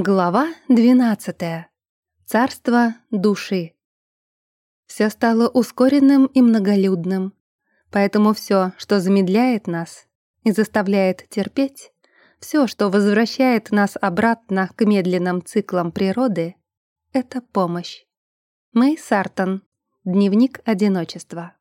Глава 12. Царство души. Все стало ускоренным и многолюдным, поэтому все, что замедляет нас и заставляет терпеть, все, что возвращает нас обратно к медленным циклам природы, это помощь. Мэй Сартон. Дневник одиночества.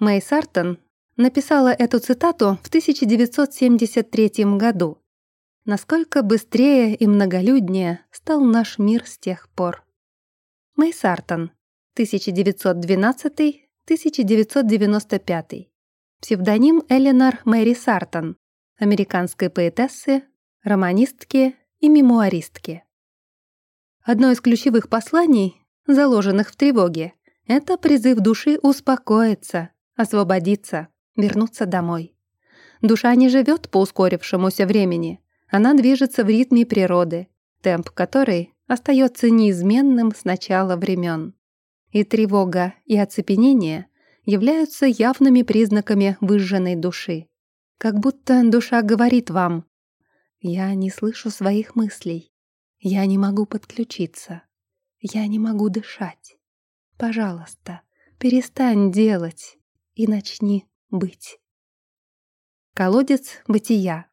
Мэй Сартон написала эту цитату в 1973 году, Насколько быстрее и многолюднее стал наш мир с тех пор. Мэй Сартон, 1912-1995. Псевдоним Эленор Мэри Сартон, американской поэтессы, романистки и мемуаристки. Одно из ключевых посланий, заложенных в тревоге, это призыв души успокоиться, освободиться, вернуться домой. Душа не живет по ускорившемуся времени, она движется в ритме природы, темп которой остается неизменным с начала времен. И тревога, и оцепенение являются явными признаками выжженной души. Как будто душа говорит вам «Я не слышу своих мыслей, я не могу подключиться, я не могу дышать. Пожалуйста, перестань делать и начни быть». Колодец бытия.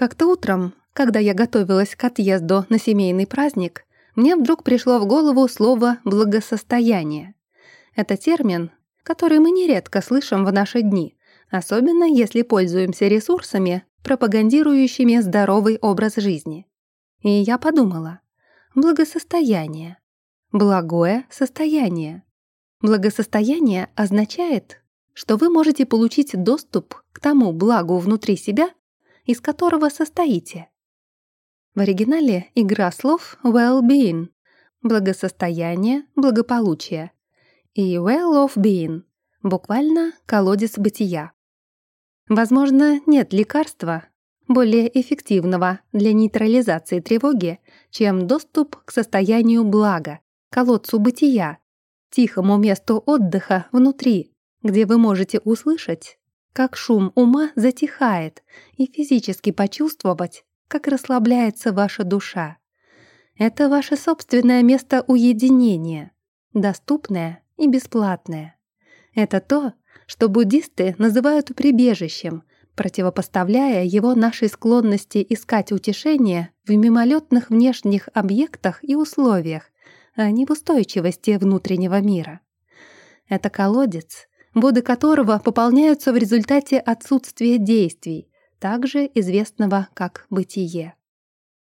Как-то утром, когда я готовилась к отъезду на семейный праздник, мне вдруг пришло в голову слово «благосостояние». Это термин, который мы нередко слышим в наши дни, особенно если пользуемся ресурсами, пропагандирующими здоровый образ жизни. И я подумала, благосостояние, благое состояние. Благосостояние означает, что вы можете получить доступ к тому благу внутри себя, из которого состоите. В оригинале игра слов well-being – благосостояние, благополучие, и well of being – буквально колодец бытия. Возможно, нет лекарства, более эффективного для нейтрализации тревоги, чем доступ к состоянию блага, колодцу бытия, тихому месту отдыха внутри, где вы можете услышать как шум ума затихает, и физически почувствовать, как расслабляется ваша душа. Это ваше собственное место уединения, доступное и бесплатное. Это то, что буддисты называют прибежищем, противопоставляя его нашей склонности искать утешение в мимолетных внешних объектах и условиях, а не в устойчивости внутреннего мира. Это колодец, воды которого пополняются в результате отсутствия действий, также известного как бытие.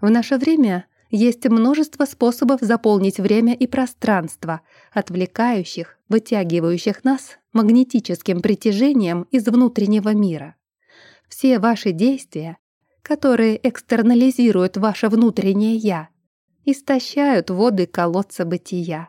В наше время есть множество способов заполнить время и пространство, отвлекающих, вытягивающих нас магнетическим притяжением из внутреннего мира. Все ваши действия, которые экстернализируют ваше внутреннее «я», истощают воды колодца бытия.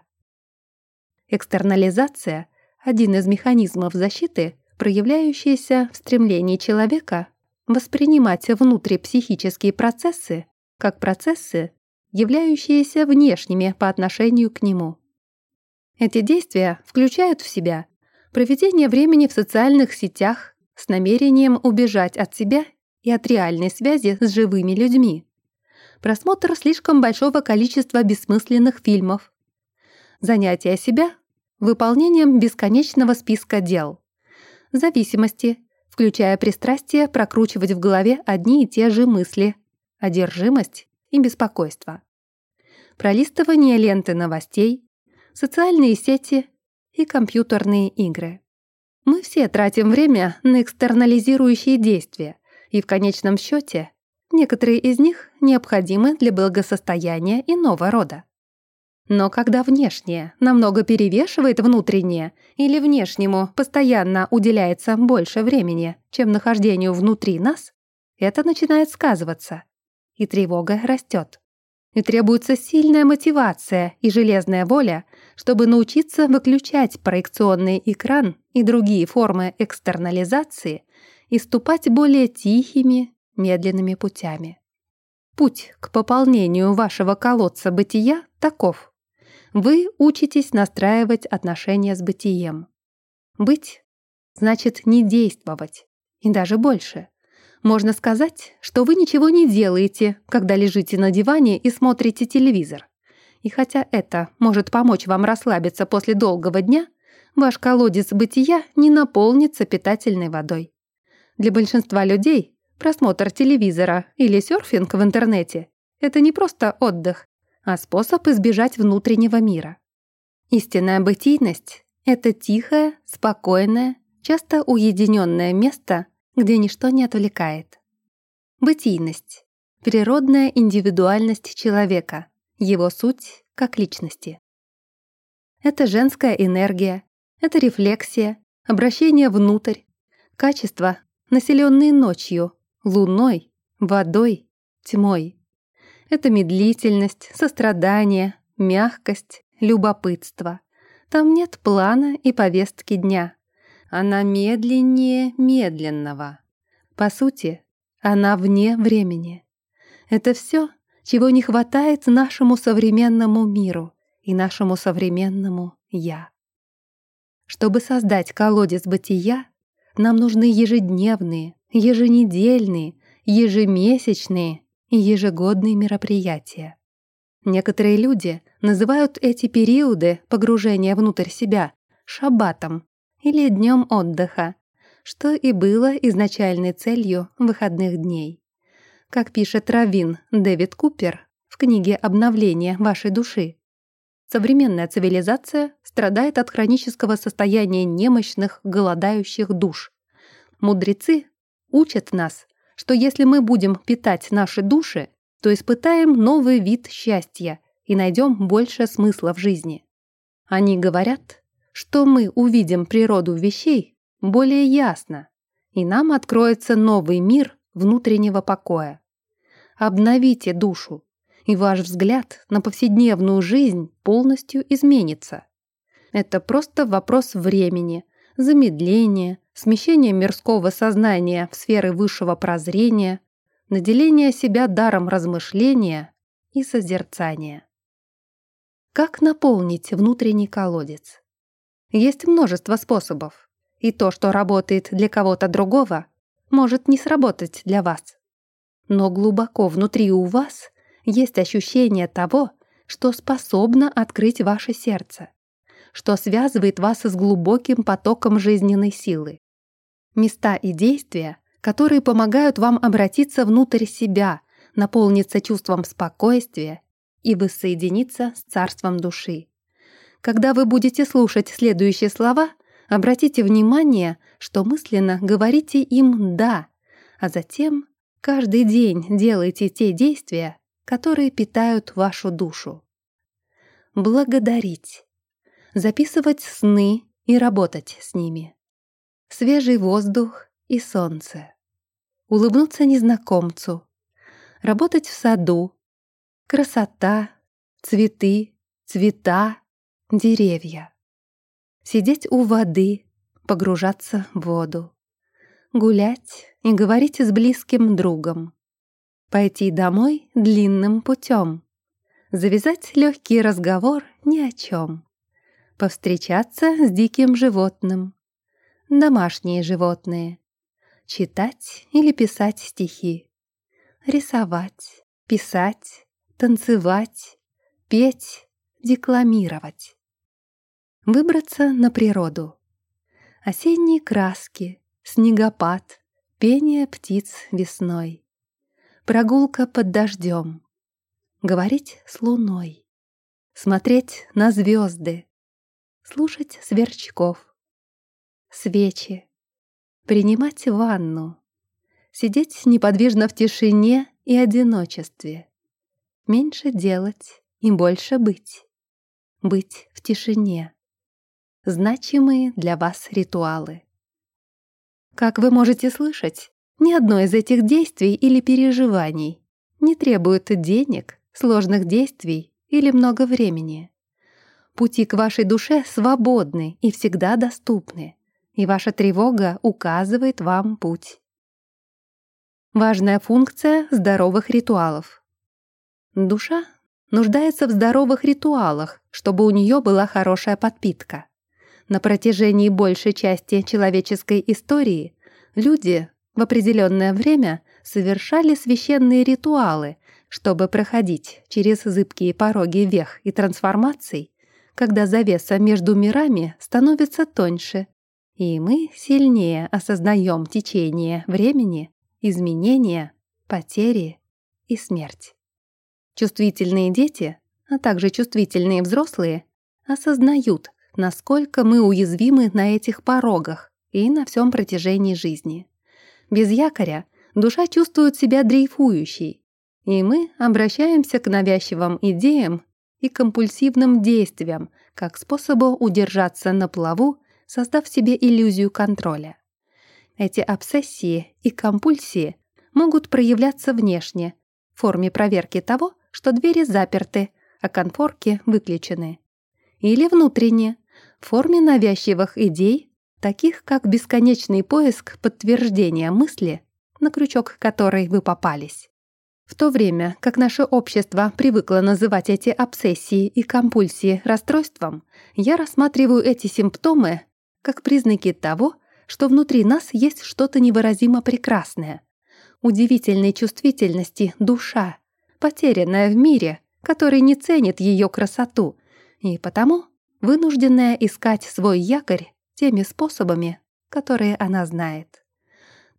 Экстернализация один из механизмов защиты, проявляющийся в стремлении человека воспринимать внутрипсихические процессы как процессы, являющиеся внешними по отношению к нему. Эти действия включают в себя проведение времени в социальных сетях с намерением убежать от себя и от реальной связи с живыми людьми, просмотр слишком большого количества бессмысленных фильмов, занятие себя выполнением бесконечного списка дел. Зависимости, включая пристрастие прокручивать в голове одни и те же мысли, одержимость и беспокойство. Пролистывание ленты новостей, социальные сети и компьютерные игры. Мы все тратим время на экстернализирующие действия, и в конечном счете некоторые из них необходимы для благосостояния иного рода. Но когда внешнее намного перевешивает внутреннее или внешнему постоянно уделяется больше времени, чем нахождению внутри нас, это начинает сказываться, и тревога растет. И требуется сильная мотивация и железная воля, чтобы научиться выключать проекционный экран и другие формы экстернализации и ступать более тихими, медленными путями. Путь к пополнению вашего колодца бытия таков – вы учитесь настраивать отношения с бытием. Быть значит не действовать, и даже больше. Можно сказать, что вы ничего не делаете, когда лежите на диване и смотрите телевизор. И хотя это может помочь вам расслабиться после долгого дня, ваш колодец бытия не наполнится питательной водой. Для большинства людей просмотр телевизора или серфинг в интернете – это не просто отдых, а способ избежать внутреннего мира. Истинная бытийность – это тихое, спокойное, часто уединенное место, где ничто не отвлекает. Бытийность – природная индивидуальность человека, его суть как личности. Это женская энергия, это рефлексия, обращение внутрь, качества, населенные ночью, луной, водой, тьмой. Это медлительность, сострадание, мягкость, любопытство. Там нет плана и повестки дня. Она медленнее медленного. По сути, она вне времени. Это все, чего не хватает нашему современному миру и нашему современному «я». Чтобы создать колодец бытия, нам нужны ежедневные, еженедельные, ежемесячные и ежегодные мероприятия. Некоторые люди называют эти периоды погружения внутрь себя шаббатом или днем отдыха, что и было изначальной целью выходных дней. Как пишет Равин Дэвид Купер в книге «Обновление вашей души», современная цивилизация страдает от хронического состояния немощных, голодающих душ. Мудрецы учат нас, что если мы будем питать наши души, то испытаем новый вид счастья и найдем больше смысла в жизни. Они говорят, что мы увидим природу вещей более ясно, и нам откроется новый мир внутреннего покоя. Обновите душу, и ваш взгляд на повседневную жизнь полностью изменится. Это просто вопрос времени, замедления, смещения мирского сознания в сферы высшего прозрения, наделения себя даром размышления и созерцания. Как наполнить внутренний колодец? Есть множество способов, и то, что работает для кого-то другого, может не сработать для вас. Но глубоко внутри у вас есть ощущение того, что способно открыть ваше сердце, что связывает вас с глубоким потоком жизненной силы. Места и действия, которые помогают вам обратиться внутрь себя, наполниться чувством спокойствия и воссоединиться с царством души. Когда вы будете слушать следующие слова, обратите внимание, что мысленно говорите им «да», а затем каждый день делайте те действия, которые питают вашу душу. Благодарить. Записывать сны и работать с ними. Свежий воздух и солнце. Улыбнуться незнакомцу. Работать в саду. Красота, цветы, цвета, деревья. Сидеть у воды, погружаться в воду. Гулять и говорить с близким другом. Пойти домой длинным путем. Завязать легкий разговор ни о чем. Повстречаться с диким животным. Домашние животные. Читать или писать стихи. Рисовать, писать, танцевать, петь, декламировать. Выбраться на природу. Осенние краски, снегопад, пение птиц весной. Прогулка под дождем. Говорить с луной. Смотреть на звезды. Слушать сверчков. Свечи. Принимать ванну. Сидеть неподвижно в тишине и одиночестве. Меньше делать и больше быть. Быть в тишине. Значимые для вас ритуалы. Как вы можете слышать, ни одно из этих действий или переживаний не требует денег, сложных действий или много времени. Пути к вашей душе свободны и всегда доступны, и ваша тревога указывает вам путь. Важная функция здоровых ритуалов. Душа нуждается в здоровых ритуалах, чтобы у нее была хорошая подпитка. На протяжении большей части человеческой истории люди в определенное время совершали священные ритуалы, чтобы проходить через зыбкие пороги вех и трансформаций, когда завеса между мирами становится тоньше, и мы сильнее осознаем течение времени, изменения, потери и смерть. Чувствительные дети, а также чувствительные взрослые, осознают, насколько мы уязвимы на этих порогах и на всем протяжении жизни. Без якоря душа чувствует себя дрейфующей, и мы обращаемся к навязчивым идеям и компульсивным действиям как способу удержаться на плаву, создав себе иллюзию контроля. Эти обсессии и компульсии могут проявляться внешне, в форме проверки того, что двери заперты, а конфорки выключены. Или внутренне, в форме навязчивых идей, таких как бесконечный поиск подтверждения мысли, на крючок которой вы попались. В то время, как наше общество привыкло называть эти обсессии и компульсии расстройством, я рассматриваю эти симптомы как признаки того, что внутри нас есть что-то невыразимо прекрасное. Удивительной чувствительности душа, потерянная в мире, который не ценит ее красоту, и потому вынужденная искать свой якорь теми способами, которые она знает.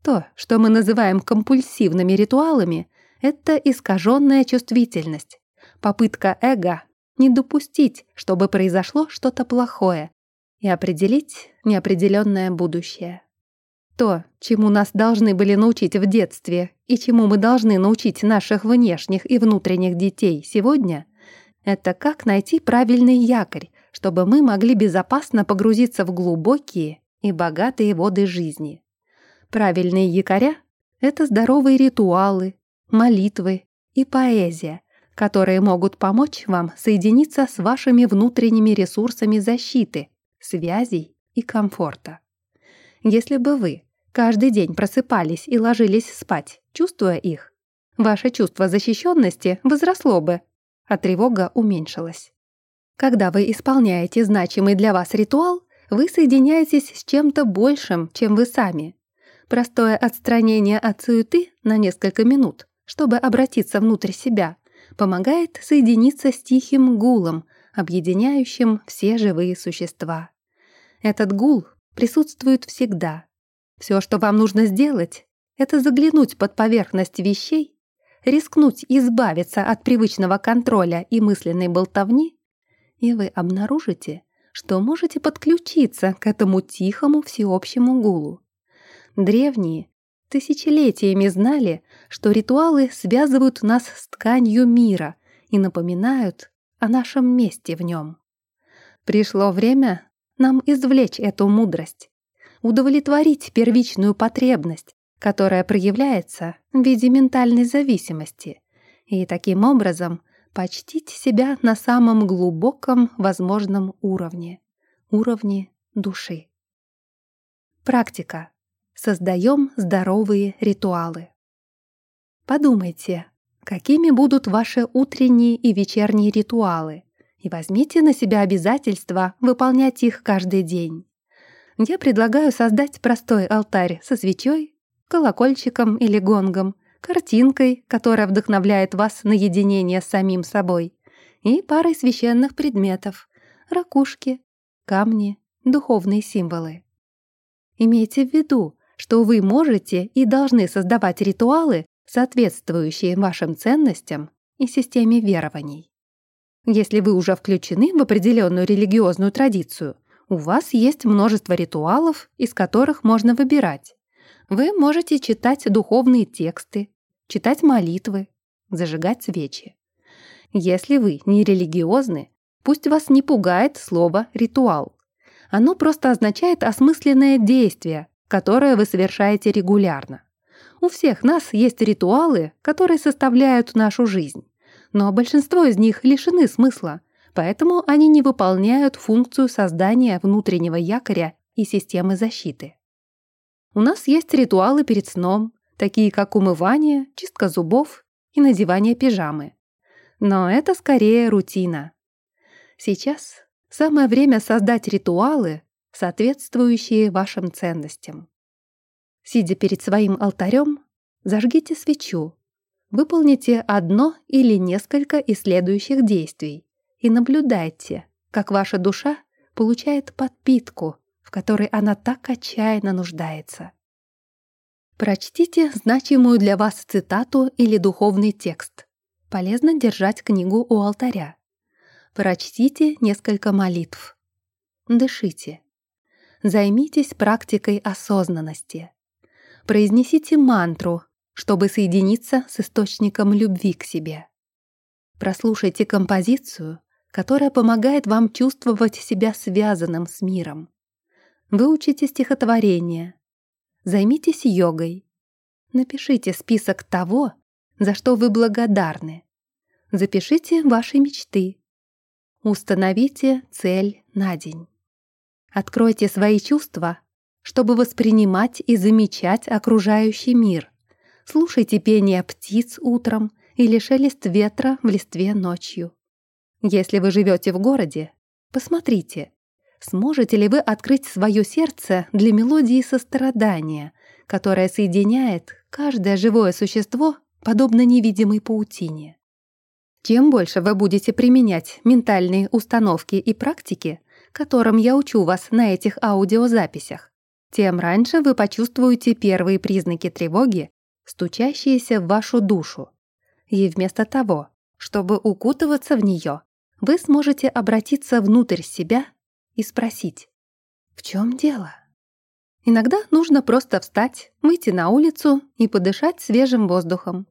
То, что мы называем компульсивными ритуалами, это искаженная чувствительность, попытка эго не допустить, чтобы произошло что-то плохое, и определить неопределенное будущее. То, чему нас должны были научить в детстве и чему мы должны научить наших внешних и внутренних детей сегодня, это как найти правильный якорь, чтобы мы могли безопасно погрузиться в глубокие и богатые воды жизни. Правильные якоря — это здоровые ритуалы, молитвы и поэзия, которые могут помочь вам соединиться с вашими внутренними ресурсами защиты, связей и комфорта. Если бы вы каждый день просыпались и ложились спать, чувствуя их, ваше чувство защищенности возросло бы, а тревога уменьшилась. Когда вы исполняете значимый для вас ритуал, вы соединяетесь с чем-то большим, чем вы сами. Простое отстранение от суеты на несколько минут, чтобы обратиться внутрь себя, помогает соединиться с тихим гулом, объединяющим все живые существа. Этот гул присутствует всегда. Все, что вам нужно сделать, это заглянуть под поверхность вещей, рискнуть избавиться от привычного контроля и мысленной болтовни, и вы обнаружите, что можете подключиться к этому тихому всеобщему гулу. Древние тысячелетиями знали, что ритуалы связывают нас с тканью мира и напоминают о нашем месте в нем. Пришло время нам извлечь эту мудрость, удовлетворить первичную потребность, которая проявляется в виде ментальной зависимости, и таким образом почтить себя на самом глубоком возможном уровне, уровне души. Практика. Создаем здоровые ритуалы. Подумайте, какими будут ваши утренние и вечерние ритуалы, и возьмите на себя обязательство выполнять их каждый день. Я предлагаю создать простой алтарь со свечой, колокольчиком или гонгом, картинкой, которая вдохновляет вас на единение с самим собой, и парой священных предметов — ракушки, камни, духовные символы. Имейте в виду, что вы можете и должны создавать ритуалы, соответствующие вашим ценностям и системе верований. Если вы уже включены в определенную религиозную традицию, у вас есть множество ритуалов, из которых можно выбирать. Вы можете читать духовные тексты, читать молитвы, зажигать свечи. Если вы не религиозны, пусть вас не пугает слово «ритуал». Оно просто означает осмысленное действие, которое вы совершаете регулярно. У всех нас есть ритуалы, которые составляют нашу жизнь но большинство из них лишены смысла, поэтому они не выполняют функцию создания внутреннего якоря и системы защиты. У нас есть ритуалы перед сном, такие как умывание, чистка зубов и надевание пижамы. Но это скорее рутина. Сейчас самое время создать ритуалы, соответствующие вашим ценностям. Сидя перед своим алтарем, зажгите свечу. Выполните одно или несколько из следующих действий и наблюдайте, как ваша душа получает подпитку, в которой она так отчаянно нуждается. Прочтите значимую для вас цитату или духовный текст. Полезно держать книгу у алтаря. Прочтите несколько молитв. Дышите. Займитесь практикой осознанности. Произнесите мантру, чтобы соединиться с источником любви к себе. Прослушайте композицию, которая помогает вам чувствовать себя связанным с миром. Выучите стихотворение. Займитесь йогой. Напишите список того, за что вы благодарны. Запишите ваши мечты. Установите цель на день. Откройте свои чувства, чтобы воспринимать и замечать окружающий мир. Слушайте пение птиц утром или шелест ветра в листве ночью. Если вы живете в городе, посмотрите, сможете ли вы открыть свое сердце для мелодии сострадания, которая соединяет каждое живое существо подобно невидимой паутине. Чем больше вы будете применять ментальные установки и практики, которым я учу вас на этих аудиозаписях, тем раньше вы почувствуете первые признаки тревоги, стучащиеся в вашу душу. И вместо того, чтобы укутываться в нее, вы сможете обратиться внутрь себя и спросить, в чем дело? Иногда нужно просто встать, выйти на улицу и подышать свежим воздухом.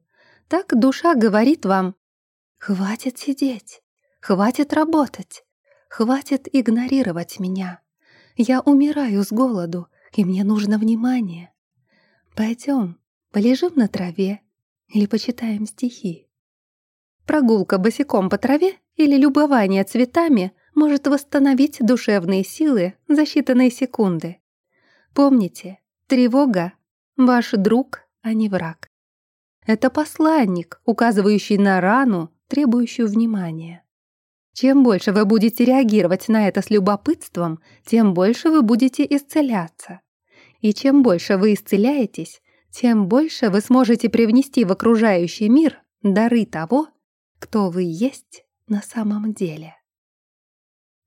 Так душа говорит вам «Хватит сидеть, хватит работать, Хватит игнорировать меня. Я умираю с голоду, и мне нужно внимание. Пойдем, полежим на траве или почитаем стихи. Прогулка босиком по траве или любование цветами может восстановить душевные силы за считанные секунды. Помните, тревога — ваш друг, а не враг. Это посланник, указывающий на рану, требующую внимания. Чем больше вы будете реагировать на это с любопытством, тем больше вы будете исцеляться. И чем больше вы исцеляетесь, тем больше вы сможете привнести в окружающий мир дары того, кто вы есть на самом деле.